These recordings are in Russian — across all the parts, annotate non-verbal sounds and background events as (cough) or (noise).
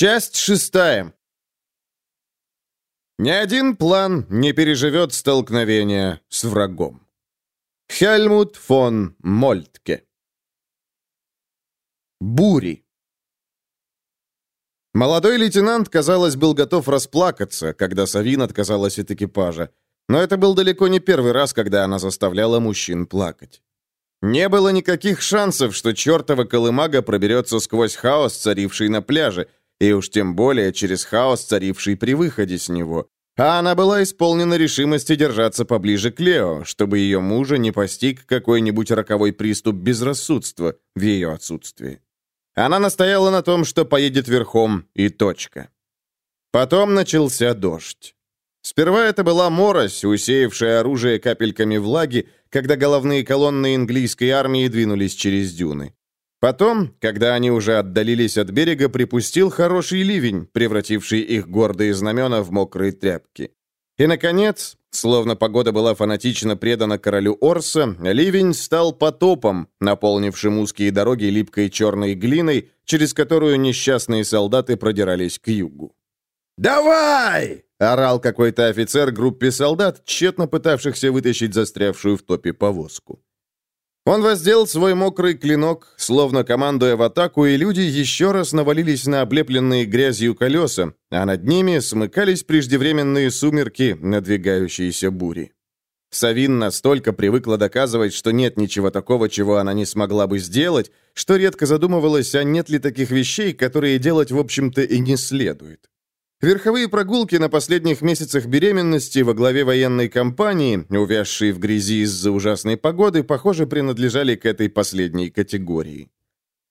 Часть шестая. Ни один план не переживет столкновения с врагом. Хельмут фон Мольтке. Бури. Молодой лейтенант, казалось, был готов расплакаться, когда Савин отказалась от экипажа. Но это был далеко не первый раз, когда она заставляла мужчин плакать. Не было никаких шансов, что чертова колымага проберется сквозь хаос, царивший на пляже, и уж тем более через хаос, царивший при выходе с него. А она была исполнена решимости держаться поближе к Лео, чтобы ее мужа не постиг какой-нибудь роковой приступ безрассудства в ее отсутствии. Она настояла на том, что поедет верхом, и точка. Потом начался дождь. Сперва это была морось, усеявшая оружие капельками влаги, когда головные колонны английской армии двинулись через дюны. Потом, когда они уже отдалились от берега, припустил хороший ливень, превративший их гордые знамена в мокрые тряпки. И, наконец, словно погода была фанатично предана королю Орса, ливень стал потопом, наполнившим узкие дороги липкой черной глиной, через которую несчастные солдаты продирались к югу. «Давай!» — орал какой-то офицер группе солдат, тщетно пытавшихся вытащить застрявшую в топе повозку. Он воздел свой мокрый клинок, словно командуя в атаку, и люди еще раз навалились на облепленные грязью колеса, а над ними смыкались преждевременные сумерки надвигающейся бури. Савин настолько привыкла доказывать, что нет ничего такого, чего она не смогла бы сделать, что редко задумывалась, а нет ли таких вещей, которые делать, в общем-то, и не следует. Верховые прогулки на последних месяцах беременности во главе военной компании, увязшие в грязи из-за ужасной погоды, похоже, принадлежали к этой последней категории.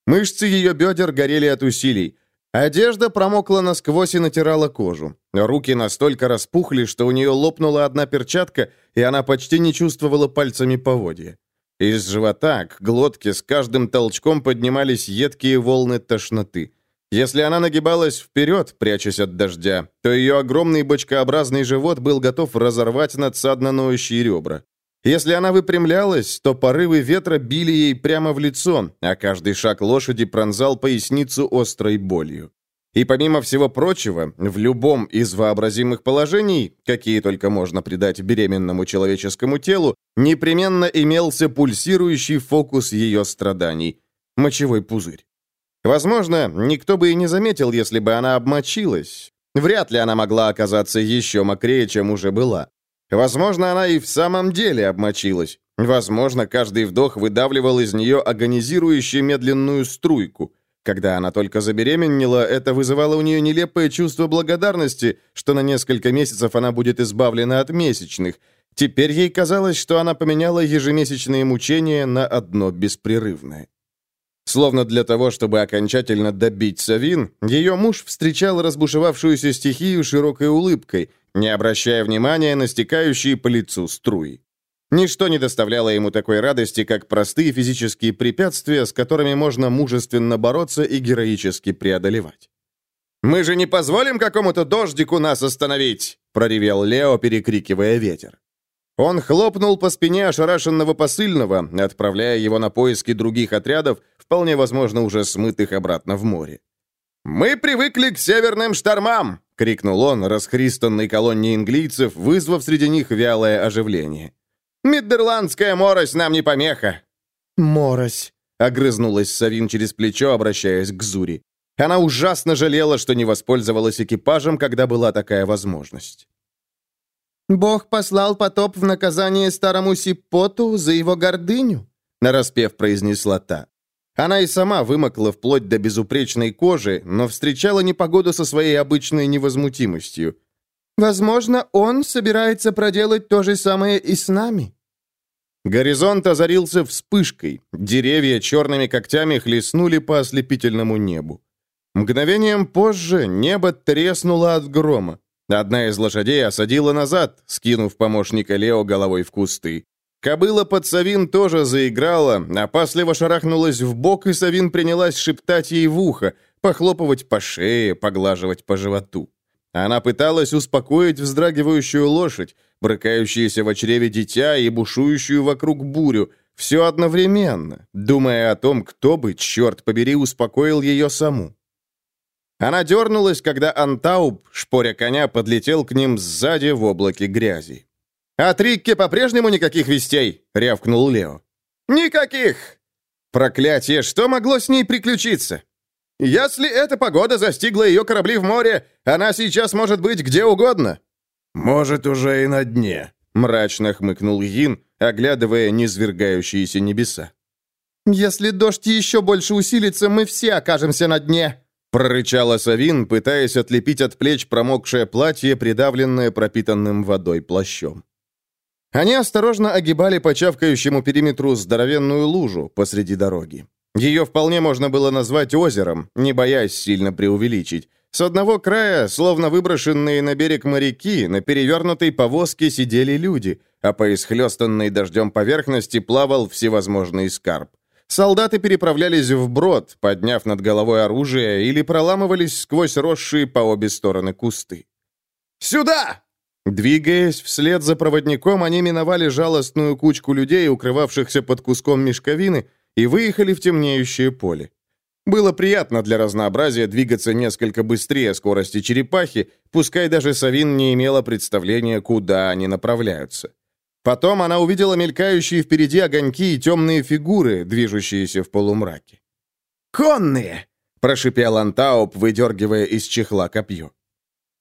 Мышцы ее бедер горели от усилий. Одежда промокла насквозь и натирала кожу. Руки настолько распухли, что у нее лопнула одна перчатка, и она почти не чувствовала пальцами поводья. Из живота к глотке с каждым толчком поднимались едкие волны тошноты. Если она нагибалась вперед, прячась от дождя, то ее огромный бочкообразный живот был готов разорвать надсадно ноющие ребра. Если она выпрямлялась, то порывы ветра били ей прямо в лицо, а каждый шаг лошади пронзал поясницу острой болью. И помимо всего прочего, в любом из вообразимых положений, какие только можно придать беременному человеческому телу, непременно имелся пульсирующий фокус ее страданий – мочевой пузырь. Возможно, никто бы и не заметил, если бы она обмочилась. Вряд ли она могла оказаться еще мокрее, чем уже была. Возможно, она и в самом деле обмочилась. Возможно, каждый вдох выдавливал из нее агонизирующую медленную струйку. Когда она только забеременела, это вызывало у нее нелепое чувство благодарности, что на несколько месяцев она будет избавлена от месячных. Теперь ей казалось, что она поменяла ежемесячные мучения на одно беспрерывное. Словно для того, чтобы окончательно добить Савин, ее муж встречал разбушевавшуюся стихию широкой улыбкой, не обращая внимания на стекающие по лицу струи. Ничто не доставляло ему такой радости, как простые физические препятствия, с которыми можно мужественно бороться и героически преодолевать. «Мы же не позволим какому-то дождику нас остановить!» — проревел Лео, перекрикивая ветер. Он хлопнул по спине ошарашенного посыльного, отправляя его на поиски других отрядов, вполне возможно, уже смытых обратно в море. «Мы привыкли к северным штормам!» — крикнул он, расхристанной колонне английцев, вызвав среди них вялое оживление. «Миддерландская морось нам не помеха!» «Морось!» — огрызнулась Савин через плечо, обращаясь к Зури. Она ужасно жалела, что не воспользовалась экипажем, когда была такая возможность. «Бог послал потоп в наказание старому Сипоту за его гордыню», — нараспев произнесла та. Она и сама вымокла вплоть до безупречной кожи, но встречала непогоду со своей обычной невозмутимостью. «Возможно, он собирается проделать то же самое и с нами». Горизонт озарился вспышкой. Деревья черными когтями хлестнули по ослепительному небу. Мгновением позже небо треснуло от грома. Одна из лошадей осадила назад, скинув помощника Лео головой в кусты. Кобыла под Савин тоже заиграла, опасливо шарахнулась в бок, и Савин принялась шептать ей в ухо, похлопывать по шее, поглаживать по животу. Она пыталась успокоить вздрагивающую лошадь, брыкающуюся в чреве дитя и бушующую вокруг бурю, все одновременно, думая о том, кто бы, черт побери, успокоил ее саму. Она дернулась, когда Антауб, шпоря коня, подлетел к ним сзади в облаке грязи. «От Рикки по-прежнему никаких вестей?» — рявкнул Лео. «Никаких!» «Проклятие! Что могло с ней приключиться?» «Если эта погода застигла ее корабли в море, она сейчас может быть где угодно». «Может, уже и на дне», — мрачно хмыкнул Йин, оглядывая низвергающиеся небеса. «Если дождь еще больше усилится, мы все окажемся на дне», прорычала Савин, пытаясь отлепить от плеч промокшее платье, придавленное пропитанным водой плащом. Они осторожно огибали по чавкающему периметру здоровенную лужу посреди дороги. Ее вполне можно было назвать озером, не боясь сильно преувеличить. С одного края, словно выброшенные на берег моряки, на перевернутой повозке сидели люди, а по исхлестанной дождем поверхности плавал всевозможный скарб. Солдаты переправлялись вброд, подняв над головой оружие, или проламывались сквозь росшие по обе стороны кусты. «Сюда!» Двигаясь вслед за проводником, они миновали жалостную кучку людей, укрывавшихся под куском мешковины, и выехали в темнеющее поле. Было приятно для разнообразия двигаться несколько быстрее скорости черепахи, пускай даже Савин не имела представления, куда они направляются. Потом она увидела мелькающие впереди огоньки и темные фигуры, движущиеся в полумраке. «Конные!» — прошипел Антауп, выдергивая из чехла копье.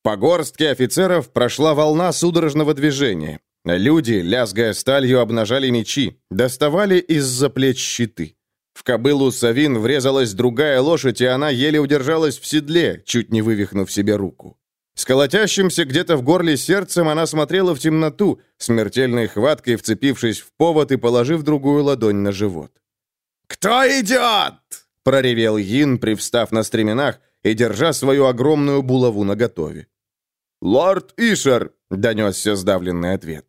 По горстке офицеров прошла волна судорожного движения. Люди, лязгая сталью, обнажали мечи, доставали из-за плеч щиты. В кобылу Савин врезалась другая лошадь, и она еле удержалась в седле, чуть не вывихнув себе руку. С где-то в горле сердцем она смотрела в темноту, смертельной хваткой вцепившись в повод и положив другую ладонь на живот. «Кто идет?» — проревел Йин, привстав на стременах и держа свою огромную булаву наготове. «Лорд Ишер!» — донесся сдавленный ответ.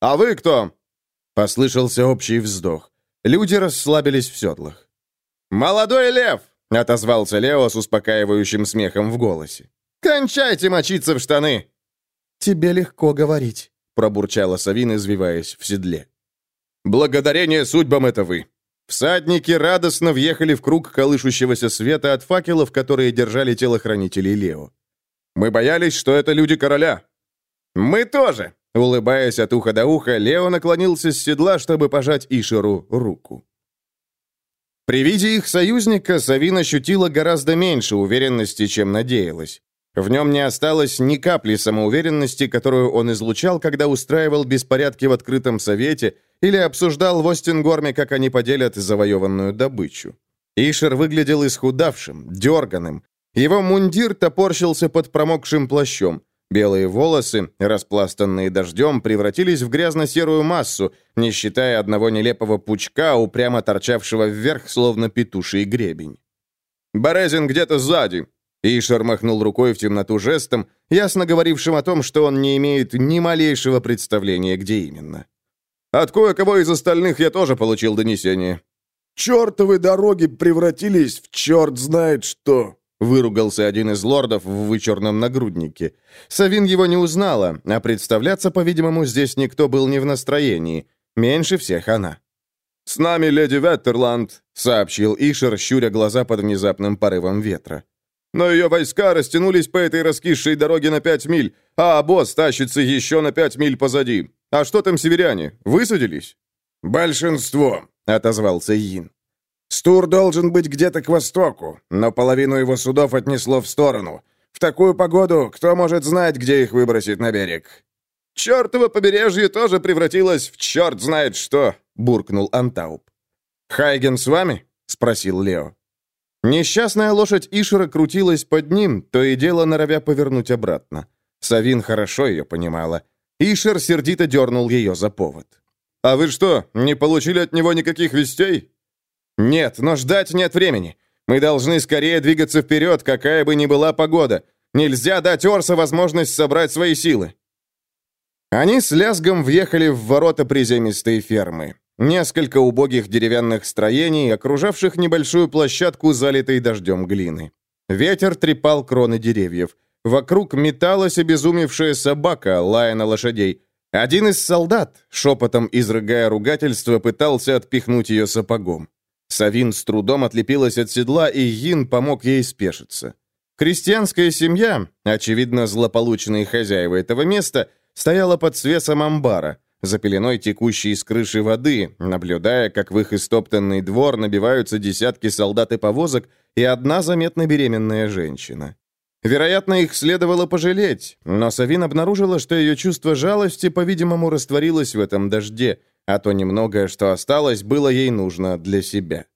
«А вы кто?» — послышался общий вздох. Люди расслабились в седлах. «Молодой лев!» — отозвался Лео с успокаивающим смехом в голосе. «Кончайте мочиться в штаны!» «Тебе легко говорить», — пробурчала Савин, извиваясь в седле. «Благодарение судьбам это вы!» Всадники радостно въехали в круг колышущегося света от факелов, которые держали телохранителей Лео. «Мы боялись, что это люди короля». «Мы тоже!» Улыбаясь от уха до уха, Лео наклонился с седла, чтобы пожать Ишеру руку. При виде их союзника Савин ощутила гораздо меньше уверенности, чем надеялась. В нем не осталось ни капли самоуверенности, которую он излучал, когда устраивал беспорядки в открытом совете или обсуждал в Остингорме, как они поделят завоеванную добычу. Ишер выглядел исхудавшим, дерганым. Его мундир топорщился под промокшим плащом. Белые волосы, распластанные дождем, превратились в грязно-серую массу, не считая одного нелепого пучка, упрямо торчавшего вверх, словно петуший гребень. «Борезин где-то сзади», Ишер махнул рукой в темноту жестом, ясно говорившим о том, что он не имеет ни малейшего представления, где именно. «От кое-кого из остальных я тоже получил донесение». «Чертовы дороги превратились в черт знает что!» Выругался один из лордов в вычурном нагруднике. Савин его не узнала, а представляться, по-видимому, здесь никто был не в настроении. Меньше всех она. «С нами леди Веттерланд», — сообщил Ишер, щуря глаза под внезапным порывом ветра. Но ее войска растянулись по этой раскисшей дороге на пять миль, а обоз тащится еще на пять миль позади. А что там северяне? Высадились?» «Большинство», — отозвался Йин. «Стур должен быть где-то к востоку, но половину его судов отнесло в сторону. В такую погоду кто может знать, где их выбросить на берег?» «Чертово побережье тоже превратилось в черт знает что!» — буркнул Антауп. «Хайген с вами?» — спросил Лео. Несчастная лошадь Ишера крутилась под ним, то и дело норовя повернуть обратно. Савин хорошо ее понимала. Ишер сердито дернул ее за повод. «А вы что, не получили от него никаких вестей?» «Нет, но ждать нет времени. Мы должны скорее двигаться вперед, какая бы ни была погода. Нельзя дать Орса возможность собрать свои силы». Они с лязгом въехали в ворота приземистой фермы. Несколько убогих деревянных строений, окружавших небольшую площадку, залитой дождем глины. Ветер трепал кроны деревьев. Вокруг металась обезумевшая собака, лая на лошадей. Один из солдат, шепотом изрыгая ругательство, пытался отпихнуть ее сапогом. Савин с трудом отлепилась от седла, и Йин помог ей спешиться. Крестьянская семья, очевидно, злополучные хозяева этого места, стояла под свесом амбара, за пеленой текущей из крыши воды, наблюдая, как в их истоптанный двор набиваются десятки солдат и повозок и одна заметно беременная женщина. Вероятно, их следовало пожалеть, но Савин обнаружила, что ее чувство жалости, по-видимому, растворилось в этом дожде, а то немногое, что осталось, было ей нужно для себя.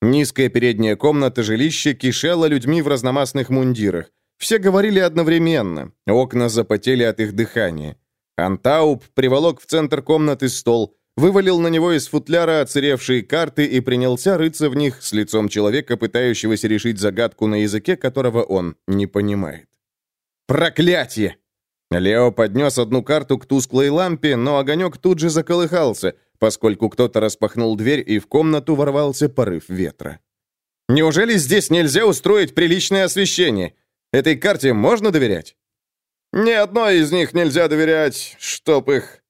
Низкая передняя комната жилища кишела людьми в разномастных мундирах. Все говорили одновременно, окна запотели от их дыхания. Антауп приволок в центр комнаты стол, вывалил на него из футляра оцаревшие карты и принялся рыться в них с лицом человека, пытающегося решить загадку на языке, которого он не понимает. «Проклятие!» Лео поднес одну карту к тусклой лампе, но огонек тут же заколыхался, поскольку кто-то распахнул дверь, и в комнату ворвался порыв ветра. «Неужели здесь нельзя устроить приличное освещение? Этой карте можно доверять?» «Ни одной из них нельзя доверять, чтоб их...»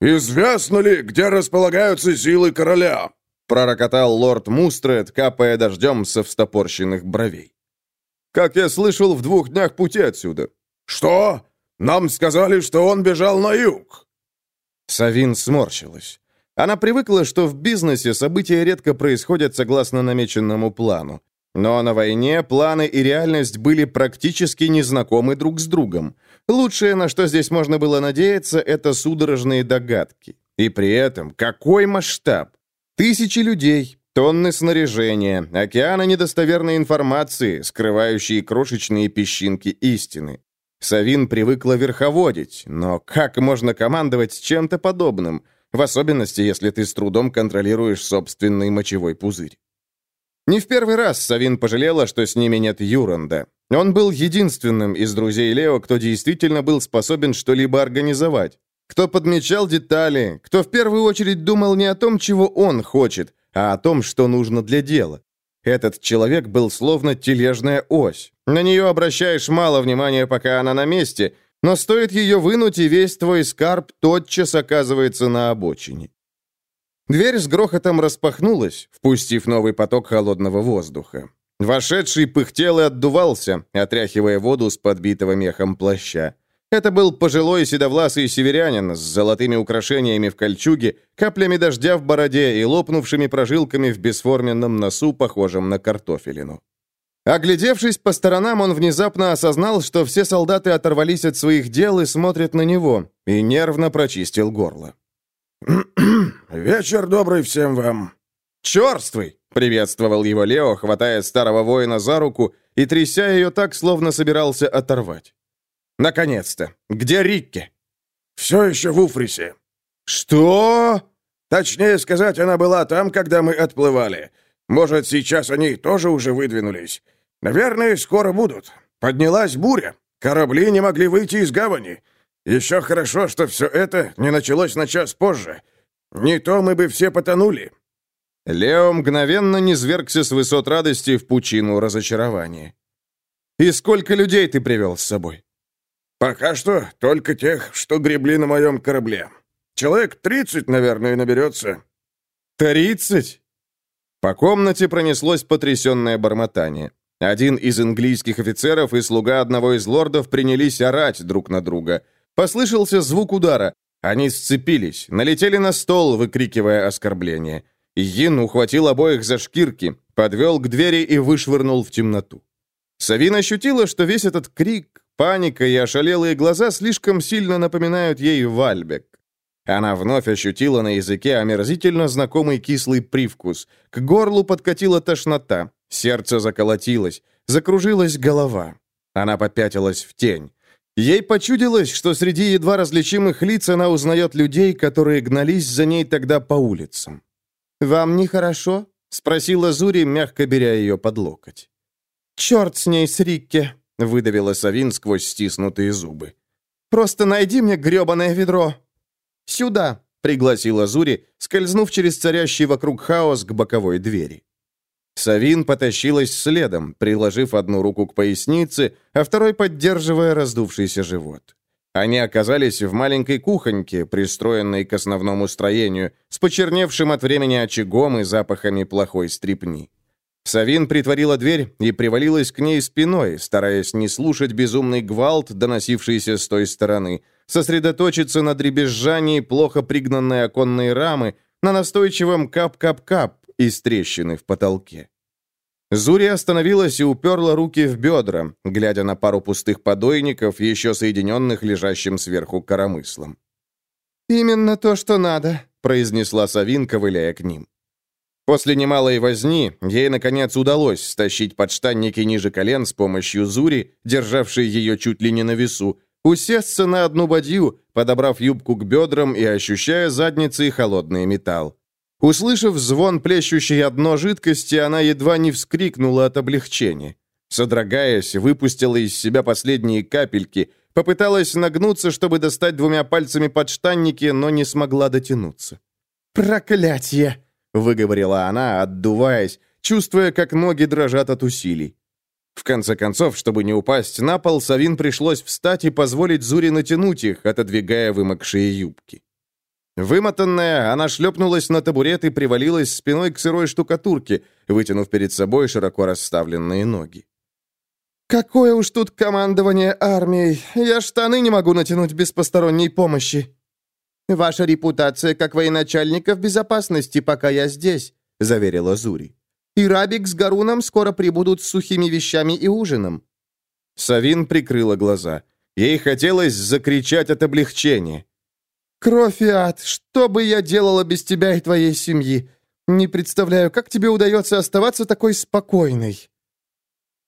«Известно ли, где располагаются силы короля?» пророкотал лорд Мустред, капая дождем со встопорщенных бровей. «Как я слышал, в двух днях пути отсюда». «Что? Нам сказали, что он бежал на юг». Савин сморщилась. Она привыкла, что в бизнесе события редко происходят согласно намеченному плану. Но на войне планы и реальность были практически незнакомы друг с другом. Лучшее, на что здесь можно было надеяться, это судорожные догадки. И при этом какой масштаб? Тысячи людей, тонны снаряжения, океаны недостоверной информации, скрывающие крошечные песчинки истины. Савин привыкла верховодить, но как можно командовать чем-то подобным, в особенности, если ты с трудом контролируешь собственный мочевой пузырь? Не в первый раз Савин пожалела, что с ними нет Юранда. Он был единственным из друзей Лео, кто действительно был способен что-либо организовать. Кто подмечал детали, кто в первую очередь думал не о том, чего он хочет, а о том, что нужно для дела. Этот человек был словно тележная ось. На нее обращаешь мало внимания, пока она на месте, но стоит ее вынуть, и весь твой скарб тотчас оказывается на обочине. Дверь с грохотом распахнулась, впустив новый поток холодного воздуха. Вошедший пыхтел и отдувался, отряхивая воду с подбитого мехом плаща. Это был пожилой седовласый северянин с золотыми украшениями в кольчуге, каплями дождя в бороде и лопнувшими прожилками в бесформенном носу, похожем на картофелину. Оглядевшись по сторонам, он внезапно осознал, что все солдаты оторвались от своих дел и смотрят на него, и нервно прочистил горло. (clears throat) «Вечер добрый всем вам!» «Черствый!» — приветствовал его Лео, хватая старого воина за руку и тряся ее так, словно собирался оторвать. «Наконец-то! Где Рикки?» «Все еще в Уфрисе». «Что?» «Точнее сказать, она была там, когда мы отплывали. Может, сейчас они тоже уже выдвинулись. Наверное, скоро будут. Поднялась буря. Корабли не могли выйти из гавани. Еще хорошо, что все это не началось на час позже. Не то мы бы все потонули». Лео мгновенно низвергся с высот радости в пучину разочарования. «И сколько людей ты привел с собой?» «Пока что только тех, что гребли на моем корабле. Человек тридцать, наверное, наберется». «Тридцать?» По комнате пронеслось потрясенное бормотание. Один из английских офицеров и слуга одного из лордов принялись орать друг на друга – Послышался звук удара. Они сцепились, налетели на стол, выкрикивая оскорбления. Йин ухватил обоих за шкирки, подвел к двери и вышвырнул в темноту. Савин ощутила, что весь этот крик, паника и ошалелые глаза слишком сильно напоминают ей Вальбек. Она вновь ощутила на языке омерзительно знакомый кислый привкус. К горлу подкатила тошнота, сердце заколотилось, закружилась голова. Она попятилась в тень. Ей почудилось, что среди едва различимых лиц она узнает людей, которые гнались за ней тогда по улицам. «Вам нехорошо?» — спросила Зури, мягко беря ее под локоть. «Черт с ней, с Рикке!» — выдавила Савин сквозь стиснутые зубы. «Просто найди мне гребаное ведро!» «Сюда!» — пригласила Зури, скользнув через царящий вокруг хаос к боковой двери. Савин потащилась следом, приложив одну руку к пояснице, а второй поддерживая раздувшийся живот. Они оказались в маленькой кухоньке, пристроенной к основному строению, с почерневшим от времени очагом и запахами плохой стрипни. Савин притворила дверь и привалилась к ней спиной, стараясь не слушать безумный гвалт, доносившийся с той стороны, сосредоточиться на дребезжании плохо пригнанной оконной рамы, на настойчивом кап-кап-кап из трещины в потолке. Зури остановилась и уперла руки в бедра, глядя на пару пустых подойников, еще соединенных лежащим сверху коромыслом. «Именно то, что надо», — произнесла Савин, ковыляя к ним. После немалой возни ей, наконец, удалось стащить подштанники ниже колен с помощью Зури, державшей ее чуть ли не на весу, усесться на одну бадью, подобрав юбку к бедрам и ощущая задницей холодный металл. Услышав звон плещущей одно жидкости, она едва не вскрикнула от облегчения. Содрогаясь, выпустила из себя последние капельки, попыталась нагнуться, чтобы достать двумя пальцами подштанники, но не смогла дотянуться. «Проклятье!» — выговорила она, отдуваясь, чувствуя, как ноги дрожат от усилий. В конце концов, чтобы не упасть на пол, Савин пришлось встать и позволить Зуре натянуть их, отодвигая вымокшие юбки. Вымотанная, она шлепнулась на табурет и привалилась спиной к сырой штукатурке, вытянув перед собой широко расставленные ноги. «Какое уж тут командование армией! Я штаны не могу натянуть без посторонней помощи!» «Ваша репутация как военачальника в безопасности, пока я здесь», — заверила Зури. «И Рабик с Гаруном скоро прибудут с сухими вещами и ужином». Савин прикрыла глаза. Ей хотелось закричать от облегчения. «Кровь и ад! Что бы я делала без тебя и твоей семьи? Не представляю, как тебе удается оставаться такой спокойной».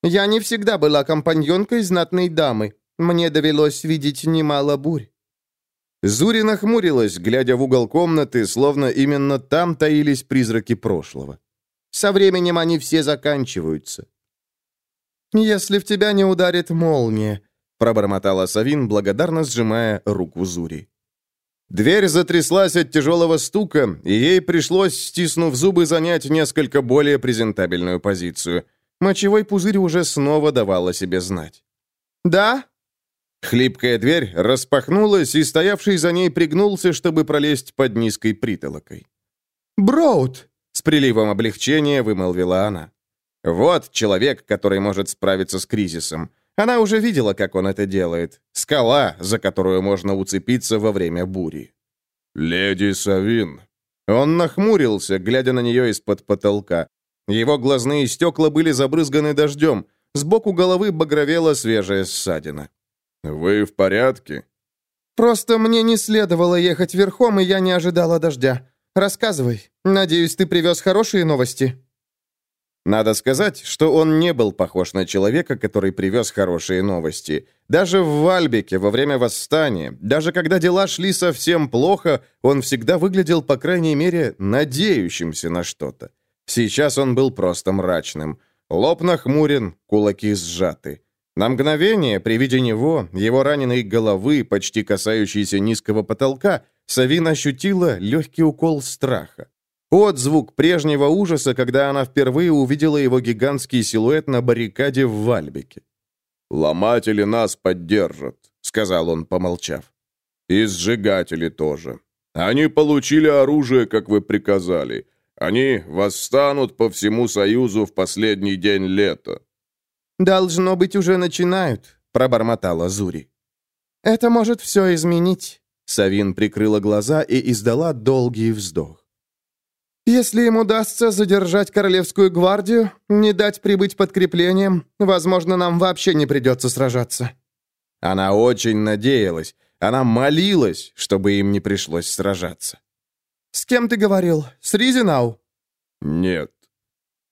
«Я не всегда была компаньонкой знатной дамы. Мне довелось видеть немало бурь. Зури нахмурилась, глядя в угол комнаты, словно именно там таились призраки прошлого. Со временем они все заканчиваются. «Если в тебя не ударит молния», — пробормотала Савин, благодарно сжимая руку Зури. Дверь затряслась от тяжелого стука, и ей пришлось, стиснув зубы, занять несколько более презентабельную позицию. Мочевой пузырь уже снова давал о себе знать. «Да?» Хлипкая дверь распахнулась, и стоявший за ней пригнулся, чтобы пролезть под низкой притолокой. «Броуд!» — с приливом облегчения вымолвила она. «Вот человек, который может справиться с кризисом. Она уже видела, как он это делает. Скала, за которую можно уцепиться во время бури». «Леди Савин». Он нахмурился, глядя на нее из-под потолка. Его глазные стекла были забрызганы дождем. Сбоку головы багровела свежая ссадина. «Вы в порядке?» «Просто мне не следовало ехать верхом, и я не ожидала дождя. Рассказывай. Надеюсь, ты привез хорошие новости?» Надо сказать, что он не был похож на человека, который привез хорошие новости. Даже в Вальбеке во время восстания, даже когда дела шли совсем плохо, он всегда выглядел, по крайней мере, надеющимся на что-то. Сейчас он был просто мрачным. Лоб нахмурен, кулаки сжаты. На мгновение, при виде него, его раненой головы, почти касающейся низкого потолка, Савин ощутила легкий укол страха. Отзвук прежнего ужаса, когда она впервые увидела его гигантский силуэт на баррикаде в Вальбеке. «Ломатели нас поддержат», — сказал он, помолчав. «И сжигатели тоже. Они получили оружие, как вы приказали. Они восстанут по всему Союзу в последний день лета. «Должно быть, уже начинают», — пробормотала Зури. «Это может все изменить». Савин прикрыла глаза и издала долгий вздох. «Если им удастся задержать Королевскую гвардию, не дать прибыть подкреплением, возможно, нам вообще не придется сражаться». Она очень надеялась, она молилась, чтобы им не пришлось сражаться. «С кем ты говорил? С Ризинау?» «Нет».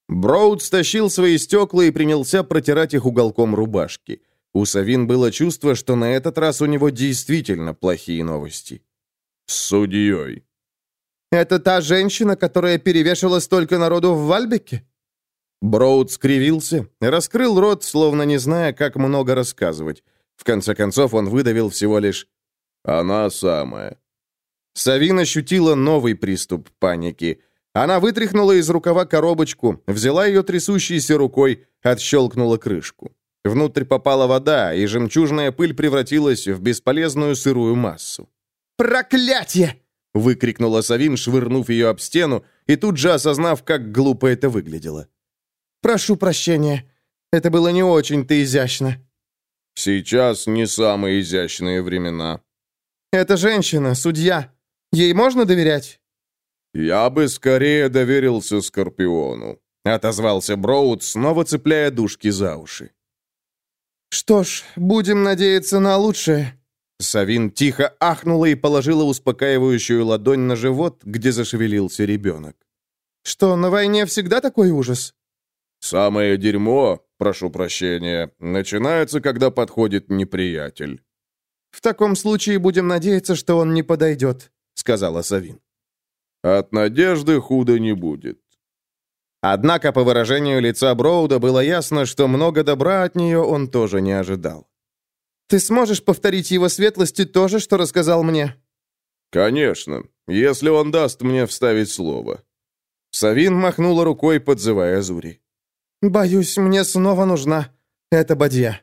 Броуд стащил свои стекла и принялся протирать их уголком рубашки. У Савин было чувство, что на этот раз у него действительно плохие новости. «С судьей». «Это та женщина, которая перевешала столько народу в Вальбеке?» Броуд скривился, раскрыл рот, словно не зная, как много рассказывать. В конце концов он выдавил всего лишь «Она самая». Савин ощутила новый приступ паники. Она вытряхнула из рукава коробочку, взяла ее трясущейся рукой, отщелкнула крышку. Внутрь попала вода, и жемчужная пыль превратилась в бесполезную сырую массу. «Проклятие!» — выкрикнула Савин, швырнув ее об стену, и тут же осознав, как глупо это выглядело. Прошу прощения. Это было не очень-то изящно». «Сейчас не самые изящные времена». «Это женщина, судья. Ей можно доверять?» «Я бы скорее доверился Скорпиону», — отозвался Броуд, снова цепляя дужки за уши. «Что ж, будем надеяться на лучшее». Савин тихо ахнула и положила успокаивающую ладонь на живот, где зашевелился ребенок. «Что, на войне всегда такой ужас?» «Самое дерьмо, прошу прощения, начинается, когда подходит неприятель». «В таком случае будем надеяться, что он не подойдет», — сказала Савин. «От надежды худо не будет». Однако по выражению лица Броуда было ясно, что много добра от нее он тоже не ожидал. «Ты сможешь повторить его светлости то же, что рассказал мне?» «Конечно, если он даст мне вставить слово». Савин махнула рукой, подзывая Зури. «Боюсь, мне снова нужна эта бадья».